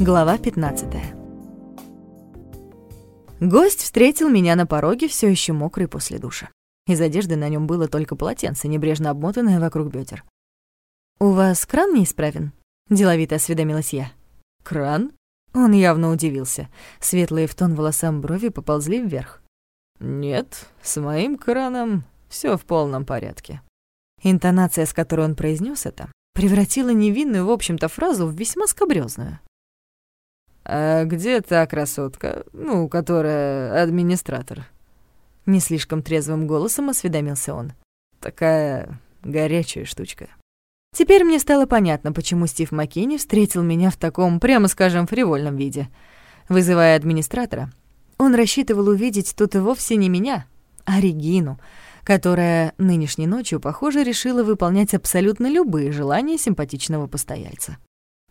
Глава 15 Гость встретил меня на пороге, все еще мокрый после душа. Из одежды на нем было только полотенце, небрежно обмотанное вокруг бедер. «У вас кран неисправен?» — деловито осведомилась я. «Кран?» Он явно удивился. Светлые в тон волосам брови поползли вверх. «Нет, с моим краном все в полном порядке». Интонация, с которой он произнес это, превратила невинную, в общем-то, фразу в весьма скобрёзную. «А где та красотка, ну, которая администратор?» Не слишком трезвым голосом осведомился он. «Такая горячая штучка». Теперь мне стало понятно, почему Стив Маккини встретил меня в таком, прямо скажем, фривольном виде. Вызывая администратора, он рассчитывал увидеть тут и вовсе не меня, а Регину, которая нынешней ночью, похоже, решила выполнять абсолютно любые желания симпатичного постояльца.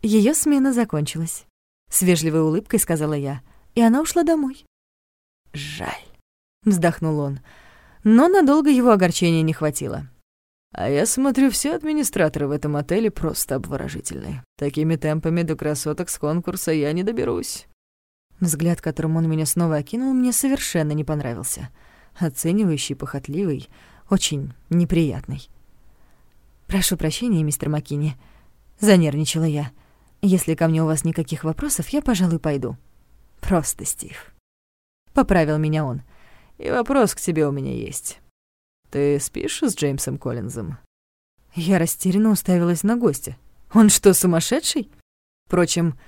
Ее смена закончилась. С вежливой улыбкой сказала я, и она ушла домой. «Жаль», — вздохнул он. Но надолго его огорчения не хватило. «А я смотрю, все администраторы в этом отеле просто обворожительные. Такими темпами до красоток с конкурса я не доберусь». Взгляд, которым он меня снова окинул, мне совершенно не понравился. Оценивающий, похотливый, очень неприятный. «Прошу прощения, мистер Маккини», — занервничала я. Если ко мне у вас никаких вопросов, я, пожалуй, пойду. Просто Стив. Поправил меня он. И вопрос к тебе у меня есть. Ты спишь с Джеймсом Коллинзом? Я растерянно уставилась на гостя. Он что, сумасшедший? Впрочем,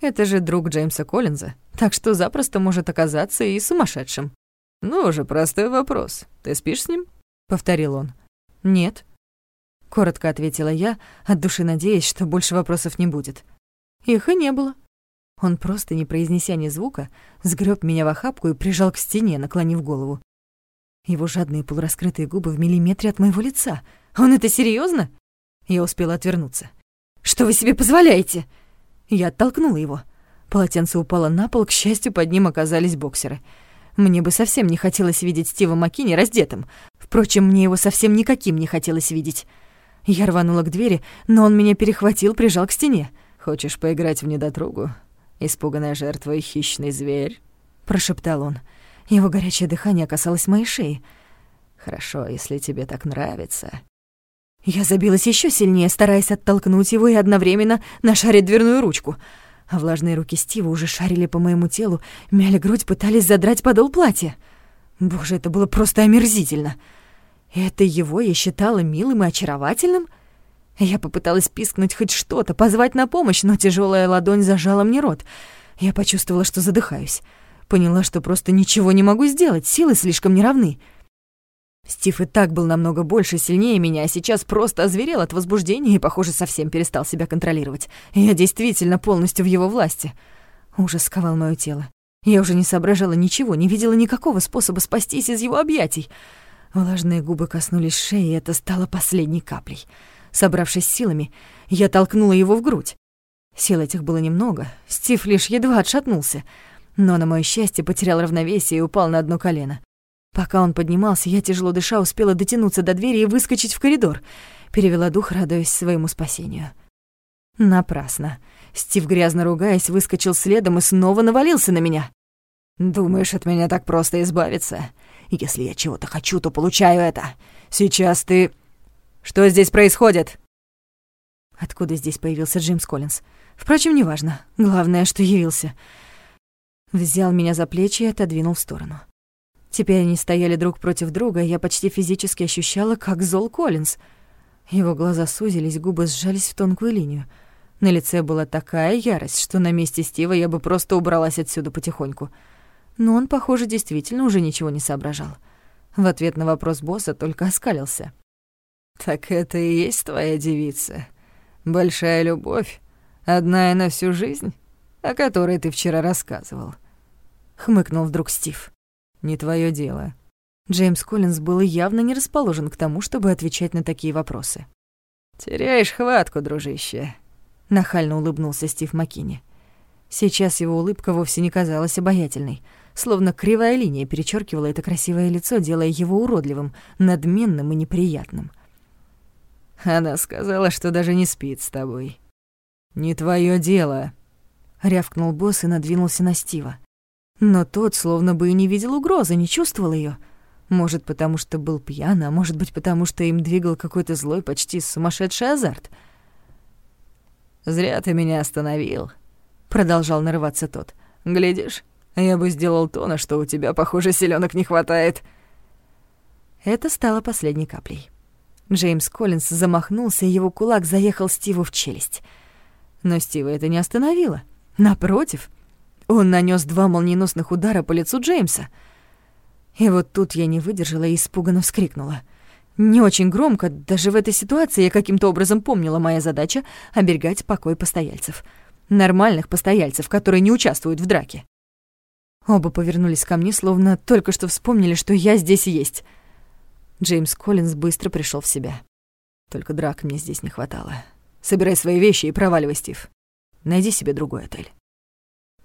это же друг Джеймса Коллинза, так что запросто может оказаться и сумасшедшим. «Ну же, простой вопрос. Ты спишь с ним?» — повторил он. «Нет». Коротко ответила я, от души надеясь, что больше вопросов не будет. Их и не было. Он просто, не произнеся ни звука, сгреб меня в охапку и прижал к стене, наклонив голову. Его жадные полураскрытые губы в миллиметре от моего лица. Он это серьезно? Я успела отвернуться. «Что вы себе позволяете?» Я оттолкнула его. Полотенце упало на пол, к счастью, под ним оказались боксеры. Мне бы совсем не хотелось видеть Стива Маккини раздетым. Впрочем, мне его совсем никаким не хотелось видеть. Я рванула к двери, но он меня перехватил, прижал к стене. «Хочешь поиграть в недотругу? Испуганная жертва и хищный зверь?» — прошептал он. Его горячее дыхание касалось моей шеи. «Хорошо, если тебе так нравится». Я забилась еще сильнее, стараясь оттолкнуть его и одновременно нашарить дверную ручку. А влажные руки Стива уже шарили по моему телу, мяли грудь, пытались задрать подол платья. Боже, это было просто омерзительно. Это его я считала милым и очаровательным — я попыталась пискнуть хоть что-то, позвать на помощь, но тяжелая ладонь зажала мне рот. Я почувствовала, что задыхаюсь. Поняла, что просто ничего не могу сделать, силы слишком неравны. Стив и так был намного больше, сильнее меня, а сейчас просто озверел от возбуждения и, похоже, совсем перестал себя контролировать. Я действительно полностью в его власти. Ужас сковал моё тело. Я уже не соображала ничего, не видела никакого способа спастись из его объятий. Влажные губы коснулись шеи, и это стало последней каплей. Собравшись силами, я толкнула его в грудь. Сил этих было немного, Стив лишь едва отшатнулся, но, на моё счастье, потерял равновесие и упал на одно колено. Пока он поднимался, я, тяжело дыша, успела дотянуться до двери и выскочить в коридор. Перевела дух, радуясь своему спасению. Напрасно. Стив, грязно ругаясь, выскочил следом и снова навалился на меня. «Думаешь, от меня так просто избавиться? Если я чего-то хочу, то получаю это. Сейчас ты...» Что здесь происходит?» Откуда здесь появился Джеймс Коллинз? Впрочем, неважно. Главное, что явился. Взял меня за плечи и отодвинул в сторону. Теперь они стояли друг против друга, и я почти физически ощущала, как зол Коллинз. Его глаза сузились, губы сжались в тонкую линию. На лице была такая ярость, что на месте Стива я бы просто убралась отсюда потихоньку. Но он, похоже, действительно уже ничего не соображал. В ответ на вопрос босса только оскалился. «Так это и есть твоя девица? Большая любовь? Одна и на всю жизнь? О которой ты вчера рассказывал?» Хмыкнул вдруг Стив. «Не твое дело». Джеймс Коллинз был явно не расположен к тому, чтобы отвечать на такие вопросы. «Теряешь хватку, дружище», — нахально улыбнулся Стив Маккини. Сейчас его улыбка вовсе не казалась обаятельной, словно кривая линия перечеркивала это красивое лицо, делая его уродливым, надменным и неприятным. Она сказала, что даже не спит с тобой. Не твое дело. рявкнул босс и надвинулся на Стива. Но тот словно бы и не видел угрозы, не чувствовал ее. Может, потому что был пьян, а может быть, потому что им двигал какой-то злой, почти сумасшедший азарт. «Зря ты меня остановил», — продолжал нарываться тот. «Глядишь, я бы сделал то, на что у тебя, похоже, селенок не хватает». Это стало последней каплей. Джеймс Коллинз замахнулся, и его кулак заехал Стиву в челюсть. Но Стива это не остановило. Напротив, он нанес два молниеносных удара по лицу Джеймса. И вот тут я не выдержала и испуганно вскрикнула. Не очень громко, даже в этой ситуации я каким-то образом помнила моя задача — оберегать покой постояльцев. Нормальных постояльцев, которые не участвуют в драке. Оба повернулись ко мне, словно только что вспомнили, что я здесь есть. Джеймс Коллинз быстро пришел в себя. Только драк мне здесь не хватало. Собирай свои вещи и проваливай, Стив. Найди себе другой отель.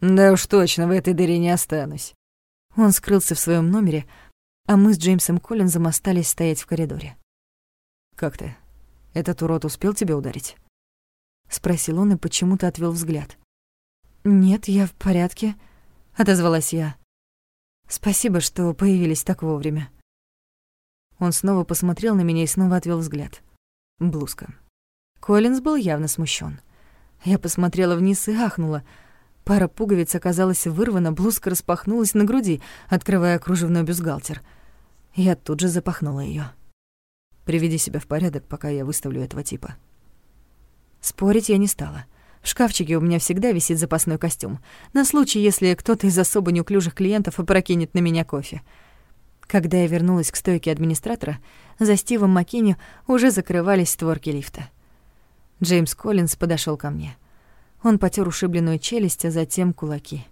Да уж точно, в этой дыре не останусь. Он скрылся в своем номере, а мы с Джеймсом Коллинзом остались стоять в коридоре. «Как ты? Этот урод успел тебя ударить?» Спросил он и почему-то отвел взгляд. «Нет, я в порядке», — отозвалась я. «Спасибо, что появились так вовремя». Он снова посмотрел на меня и снова отвел взгляд. Блузка. Коллинз был явно смущен. Я посмотрела вниз и ахнула — Пара пуговиц оказалась вырвана, блузка распахнулась на груди, открывая кружевной бюстгальтер. Я тут же запахнула ее. «Приведи себя в порядок, пока я выставлю этого типа». Спорить я не стала. В шкафчике у меня всегда висит запасной костюм, на случай, если кто-то из особо неуклюжих клиентов опрокинет на меня кофе. Когда я вернулась к стойке администратора, за Стивом Маккини уже закрывались створки лифта. Джеймс Коллинз подошел ко мне — он потер ушибленную челюсть, а затем кулаки.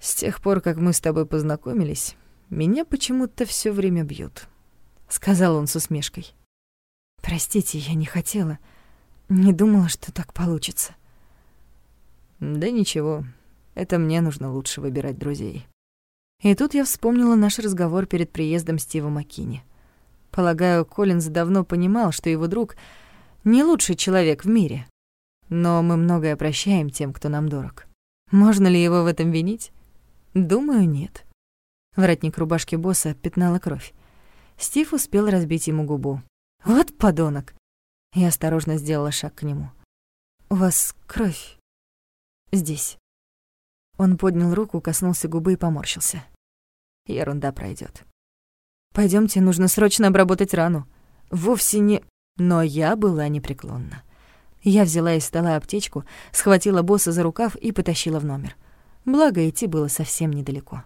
«С тех пор, как мы с тобой познакомились, меня почему-то все время бьют», — сказал он с усмешкой. «Простите, я не хотела. Не думала, что так получится». «Да ничего, это мне нужно лучше выбирать друзей». И тут я вспомнила наш разговор перед приездом Стива Маккини. Полагаю, Коллинз давно понимал, что его друг — не лучший человек в мире, но мы многое прощаем тем, кто нам дорог. Можно ли его в этом винить? Думаю, нет. Воротник рубашки босса пятнала кровь. Стив успел разбить ему губу. «Вот подонок!» Я осторожно сделала шаг к нему. «У вас кровь здесь». Он поднял руку, коснулся губы и поморщился. Ерунда пройдет. Пойдемте, нужно срочно обработать рану. Вовсе не... Но я была непреклонна. Я взяла из стола аптечку, схватила босса за рукав и потащила в номер. Благо, идти было совсем недалеко.